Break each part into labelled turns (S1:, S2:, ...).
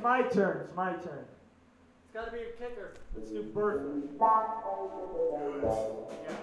S1: it's my turn. It's my turn. It's got to be a kicker. Let's do Bertha. Yeah.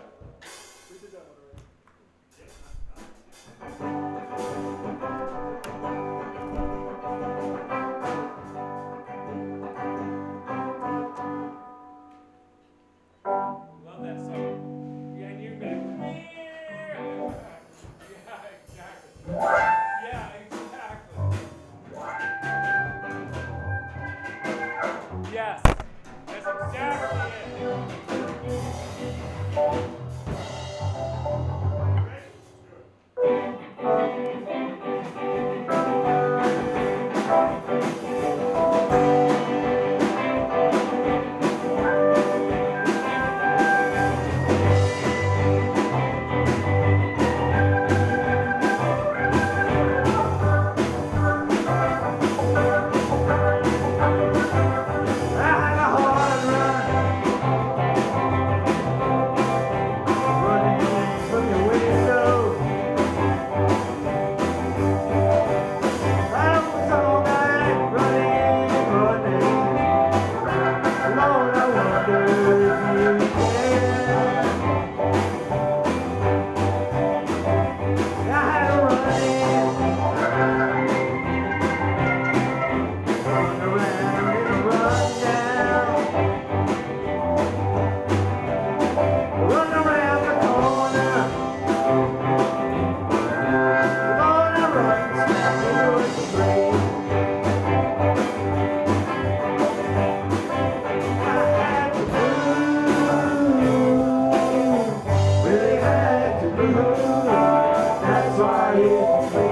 S1: Maria.